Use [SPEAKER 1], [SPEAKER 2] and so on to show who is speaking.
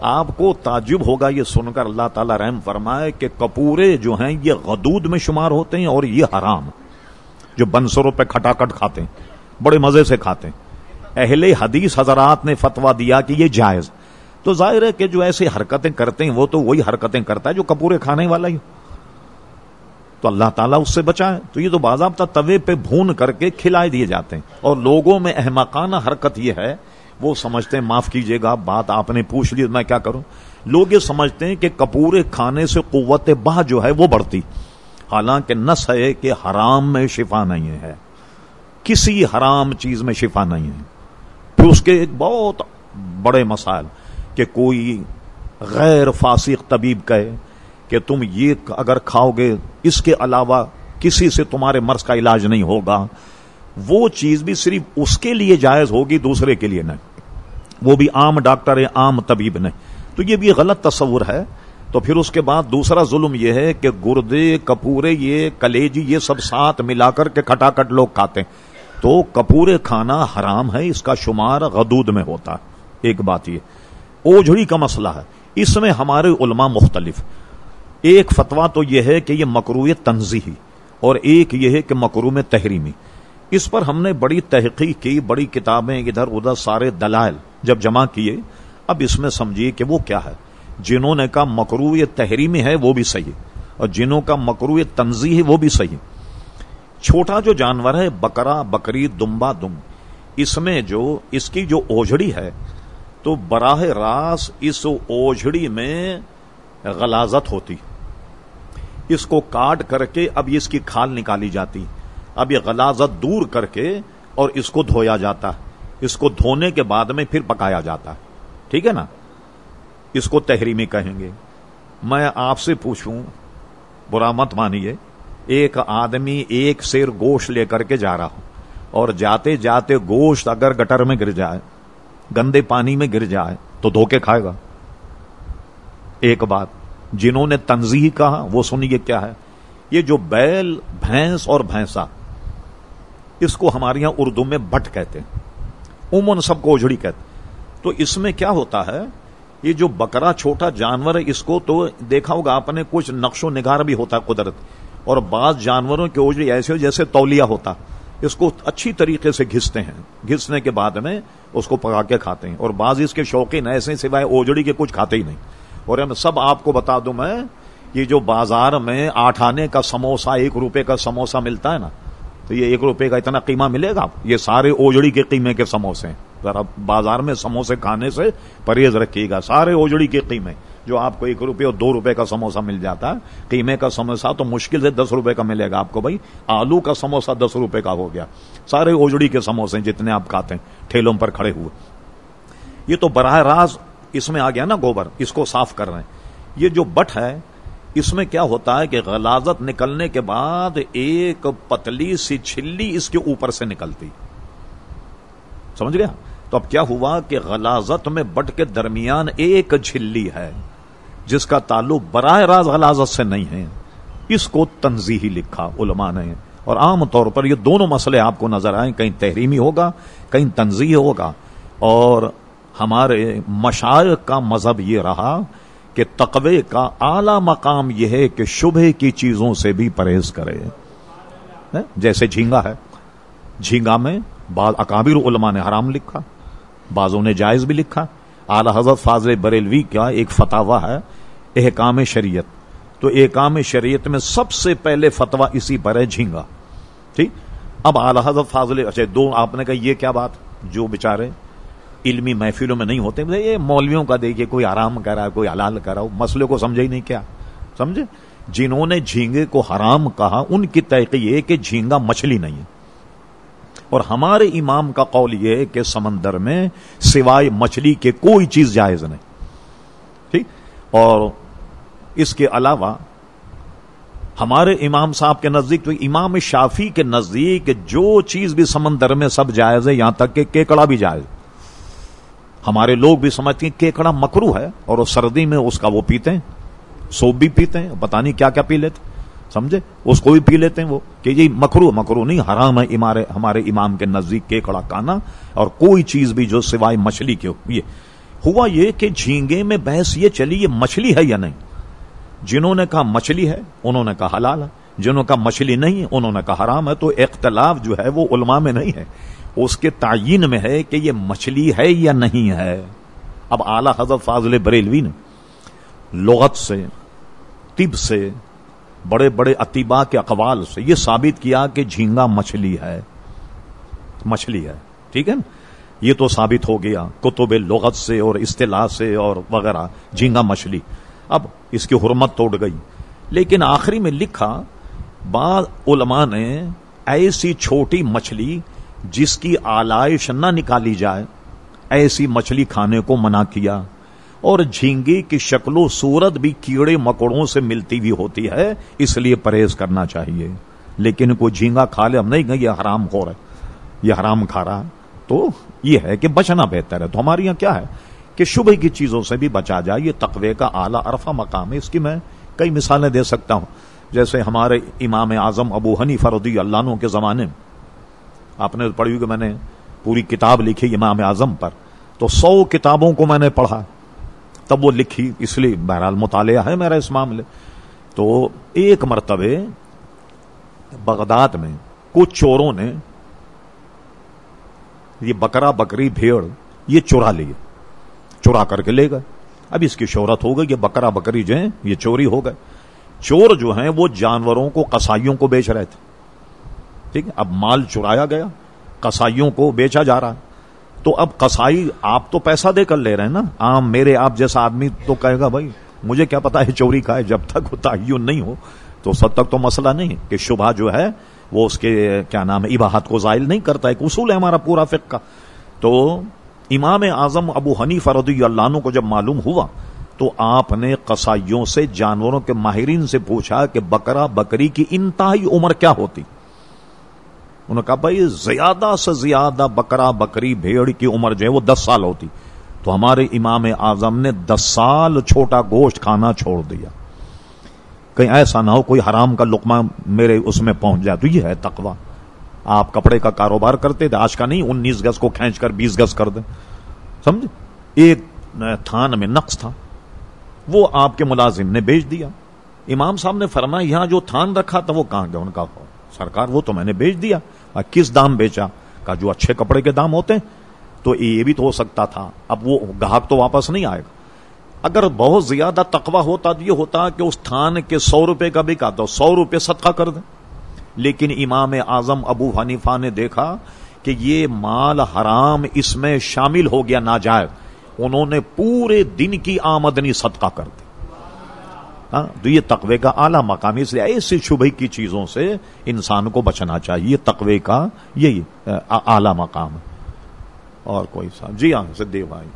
[SPEAKER 1] آپ کو تعجب ہوگا یہ سن کر اللہ تعالی رحم فرمائے کہ کپورے جو ہیں یہ غدود میں شمار ہوتے ہیں اور یہ حرام جو بنسروں پہ کھٹاکٹ کھاتے ہیں، بڑے مزے سے کھاتے ہیں۔ اہل حدیث حضرات نے فتوا دیا کہ یہ جائز۔ تو ظاہر ہے کہ جو ایسے حرکتیں کرتے ہیں، وہ تو وہی حرکتیں کرتا ہے جو کپورے کھانے والا ہی تو اللہ تعالیٰ اس سے بچائے۔ تو یہ تو باضابطہ توے پہ بھون کر کے کھلائے دیے جاتے ہیں۔ اور لوگوں میں احمقانہ حرکت یہ ہے وہ سمجھتے ہیں، معاف کیجیے گا، بات آپ نے پوچھ لی، میں کیا کروں؟ لوگ یہ سمجھتے ہیں کہ کپورے کھانے سے قوت باہ جو ہے وہ بڑھتی۔ حالانکہ نس ہے کہ حرام میں شفا نہیں ہے۔ کسی حرام چیز میں شفا نہیں ہے۔ پھر اس کے ایک بہت بڑے مسائل کہ کوئی غیر فاسق طبیب کہے کہ تم یہ اگر کھاؤ گے، اس کے علاوہ کسی سے تمہارے مرض کا علاج نہیں ہوگا۔ وہ چیز بھی صرف اس کے لیے جائز ہوگی، دوسرے کے لیے نہیں۔ وہ بھی عام ڈاکٹر ہے عام طبیب نہیں۔ تو یہ بھی غلط تصور ہے۔ تو پھر اس کے بعد دوسرا ظلم یہ ہے کہ گردے، کپورے، یہ کلیجی، یہ سب ساتھ ملا کر کے کھٹاکٹ لوگ کھاتے ہیں۔ تو کپورے کھانا حرام ہے، اس کا شمار غدود میں ہوتا ہے۔ ایک بات یہ۔ اوجھڑی کا مسئلہ ہے۔ اس میں ہمارے علماء مختلف۔ ایک فتوا تو یہ ہے کہ یہ مکرو تنظیحی اور ایک یہ ہے کہ مکرو تحریمی۔ اس پر ہم نے بڑی تحقیق کی، بڑی کتابیں ادھر ادھر سارے دلائل جب جمع کیے، اب اس میں سمجھیے کہ وہ کیا ہے۔ جنہوں نے کہا مکرو تحریمی ہے، وہ بھی صحیح۔ اور جنہوں کا مکرو تنظی ہے، وہ بھی صحیح۔ چھوٹا جو جانور ہے، بکرا، بکری، دمبا، دم۔ اس میں جو، اس کی جو اوجھڑی ہے، تو براہ راس اس اوجھڑی میں غلازت ہوتی۔ اس کو کاٹ کر کے اب اس کی کھال نکالی جاتی۔ اب یہ غلازت دور کر کے اور اس کو دھویا جاتا، اس کو دھونے کے بعد میں پھر پکایا جاتا۔ ٹھیک ہے نا؟ اس کو تحریمی کہیں گے۔ میں آپ سے پوچھوں، برا مت مانیے، ایک آدمی ایک سیر گوشت لے کر کے جا رہا ہوں اور جاتے جاتے گوشت اگر گٹر میں گر جائے، گندے پانی میں گر جائے، تو دھو کے کھائے گا۔ ایک بات، جنہوں نے تنظیح کہا، وہ سنیے کیا ہے۔ یہ جو بیل، بھینس اور بھینسا اس کو ہمارے یہاں اردو میں بٹ کہتے ہیں۔ عموماً سب کو اجڑی کہتے تو اس میں کیا ہوتا ہے؟ یہ جو بکرا چھوٹا جانور ہے، اس کو تو دیکھا ہوگا، آپ نے کچھ نقش و نگار بھی ہوتا ہے قدرت۔ اور بعض جانوروں کی اوجڑی ایسے ہو جیسے تولیا ہوتا۔ اس کو اچھی طریقے سے گھستے ہیں۔ گھسنے کے بعد میں اس کو پکا کے کھاتے ہیں۔ اور بعض اس کے شوقین ایسے سوائے اوجڑی کے کچھ کھاتے ہی نہیں۔ اور سب آپ کو بتا دوں میں، یہ جو بازار میں آٹھ آنے کا سموسا، ایک روپے کا سموسا ملتا ہے نا تو یہ ایک روپے کا اتنا قیمہ ملے گا یہ سارے اوجڑی کے قیمے کے سموسے ذرا بازار میں سموسے کھانے سے پرہیز رکھیے گا۔ سارے اوجڑی کے قیمے جو آپ کو ایک روپے اور دو روپے کا سموسا مل جاتا ہے، قیمے کا سموسا تو مشکل سے دس روپے کا ملے گا آپ کو بھائی۔ آلو کا سموسا دس روپے کا ہو گیا۔ سارے اوجڑی کے سموسے جتنے آپ کھاتے ہیں، ٹھیلوں پر کھڑے ہوئے۔ یہ تو براہ راست اس میں آ گیا نا گوبر، اس کو صاف کر رہے ہیں۔ یہ جو بٹ ہے اس میں کیا ہوتا ہے کہ غلازت نکلنے کے بعد ایک پتلی سی چھلی اس کے اوپر سے نکلتی۔ سمجھ گیا؟ تو اب کیا ہوا کہ غلازت میں بٹ کے درمیان ایک جھلی ہے، جس کا تعلق براہ راز غلازت سے نہیں ہے۔ اس کو تنظیحی لکھا علماء نے۔ اور عام طور پر یہ دونوں مسئلے آپ کو نظر آئیں، کہیں تحریمی ہوگا، کہیں تنظیح ہوگا۔ اور ہمارے مشاعر کا مذہب یہ رہا کہ تقوی کا اعلی مقام یہ ہے کہ شبہ کی چیزوں سے بھی پرہیز کرے۔ جیسے جھینگا ہے۔ جھینگا میں بعض اکابر علماء نے حرام لکھا، بعضوں نے جائز بھی لکھا۔ اعلی حضرت فاضل بریلوی کا ایک فتوا ہے، احکام شریعت۔ تو احکام شریعت میں سب سے پہلے فتوا اسی پر ہے جھینگا۔ ٹھیک؟ اب اعلی حضرت فاضل اچھا دو، آپ نے کہا یہ کیا بات؟ جو بےچارے علمی محفلوں میں نہیں ہوتے۔ یہ مولویوں کا دیکھیے، کوئی آرام کرا، کوئی حلال کرا مسئلے کو سمجھے ہی نہیں کیا۔ سمجھے؟ جنہوں نے جھینگے کو حرام کہا، ان کی تحقیق یہ کہ جھینگا مچھلی نہیں ہے۔ اور ہمارے امام کا قول یہ ہے کہ سمندر میں سوائے مچھلی کے کوئی چیز جائز نہیں۔ ٹھیک؟ اور اس کے علاوہ ہمارے امام صاحب کے نزدیک، تو امام شافی کے نزدیک جو چیز بھی سمندر میں سب جائز ہے، یہاں تک کہ کیکڑا بھی جائز۔ ہمارے لوگ بھی سمجھتے ہیں کیکڑا مکرو ہے اور وہ سردی میں اس کا وہ پیتے ہیں، سوپ بھی پیتے ہیں پتا نہیں کیا کیا پی لیتے سمجھے؟ اس کو بھی پی لیتے ہیں وہ کہ یہ مکرو مکرو نہیں، حرام ہے ہمارے امام کے نزدیک کیکڑا کانا اور کوئی چیز بھی جو سوائے مچھلی کے یہ ہوا یہ کہ جھینگے میں بحث یہ چلی یہ مچھلی ہے یا نہیں؟ جنہوں نے کہا مچھلی ہے، انہوں نے کہا حلال ہے۔ جنہوں کا مچھلی نہیں انہوں نے کہا حرام ہے۔ تو اختلاف جو ہے وہ علماء میں نہیں ہے۔ اس کے تعین میں ہے کہ یہ مچھلی ہے یا نہیں ہے۔ اب اعلی حضرت فاضل بریلوی نے لغت سے، طب سے، بڑے بڑے اتبا کے اقوال سے یہ ثابت کیا کہ جھینگا مچھلی ہے۔ مچھلی ہے، ٹھیک ہے نا؟ یہ تو ثابت ہو گیا کتب لغت سے اور اصطلاح سے اور وغیرہ، جھینگا مچھلی۔ اب اس کی حرمت توڑ گئی۔ لیکن آخری میں لکھا، بعض علماء نے ایسی چھوٹی مچھلی جس کی آلائش نہ نکالی جائے، ایسی مچھلی کھانے کو منع کیا، اور جھینگی کی شکل و صورت بھی کیڑے مکڑوں سے ملتی ہوئی ہوتی ہے، اس لیے پرہیز کرنا چاہیے۔ لیکن کوئی جھینگا کھا لے، ہم نہیں گئے یہ حرام خور ہے، یہ حرام کھا رہا۔ تو یہ ہے کہ بچنا بہتر ہے۔ تو ہمارے یہاں کیا ہے؟ کہ شبہ کی چیزوں سے بھی بچا جائے، یہ تقوی کا اعلیٰ عرفہ مقام ہے۔ اس کی میں کئی مثالیں دے سکتا ہوں۔ جیسے ہمارے امام اعظم ابو ہنی فردی اللہ کے زمانے میں آپ نے پڑھی کہ میں نے پوری کتاب لکھی امام اعظم پر۔ تو سو کتابوں کو میں نے پڑھا۔ تب وہ لکھی، اس لیے بہرحال مطالعہ ہے میرا اس معاملے۔ تو ایک مرتبہ بغداد میں کچھ چوروں نے یہ بکرا بکری بھیڑ یہ چورا لیے۔ چورا کر کے لے گئے۔ اب اس کی شہرت ہو گئی یہ بکرا بکری جو ہیں، یہ چوری ہو گئے۔ چور جو ہیں، وہ جانوروں کو کسائیوں کو بیچ رہے تھے۔ ٹھیک ہے، اب مال چرایا گیا کسائیوں کو بیچا جا رہا ہے۔ تو اب کسائی آپ تو پیسہ دے کر لے رہے ہیں نا۔ عام میرے آپ جیسا آدمی تو کہے گا، بھائی، مجھے کیا پتا ہے چوری کا ہے جب تک وہ تعین نہیں ہو، تو سب تک تو مسئلہ نہیں کہ شبہ جو ہے، وہ اس کے کیا نام ہے اباہت کو زائل نہیں کرتا، ایک اصول ہے ہمارا پورا فقہ۔ کا تو امام اعظم ابو ہنی فرودی اللہ کو جب معلوم ہوا، تو آپ نے قصائیوں سے، جانوروں کے ماہرین سے پوچھا کہ بکرا، بکری کی انتہائی عمر کیا ہوتی؟ انہوں نے کہا، بھائی، زیادہ سے زیادہ بکرا بکری بھیڑ کی عمر جو ہے وہ دس سال ہوتی۔ تو ہمارے امام اعظم نے دس سال چھوٹا گوشت کھانا چھوڑ دیا۔ کہیں ایسا نہ ہو کوئی حرام کا لقمہ میرے اس میں پہنچ جائے۔ تو یہ ہے تقوا آپ کپڑے کا کاروبار کرتے تھے، آج کا نہیں، انیس گز کو کھینچ کر بیس گز کر دیں۔ سمجھ ایک تھان میں نقص تھا۔ وہ آپ کے ملازم نے بیچ دیا۔ امام صاحب نے فرمایا، یہاں جو تھان رکھا تھا وہ کہاں گیا؟ ان کا سرکار، وہ تو میں نے بیچ دیا۔ کس دام بیچا؟ کا جو اچھے کپڑے کے دام ہوتے ہیں، تو یہ بھی تو ہو سکتا تھا۔ اب وہ گاہک تو واپس نہیں آئے گا۔ اگر بہت زیادہ تقوی ہوتا تو یہ ہوتا کہ اس تھان کے سو روپے کا بھی کا تو سو روپے صدقہ کر دیں۔ لیکن امام اعظم ابو حنیفہ نے دیکھا کہ یہ مال حرام اس میں شامل ہو گیا ناجائز۔ انہوں نے پورے دن کی آمدنی صدقہ کر دی۔ ہاں، تو یہ تقوی کا اعلیٰ مقام اس لیے ایسے شبہ کی چیزوں سے انسان کو بچنا چاہیے تقوی کا یہی اعلیٰ مقام اور کوئی صاحب جی ہاں صدیق بھائی۔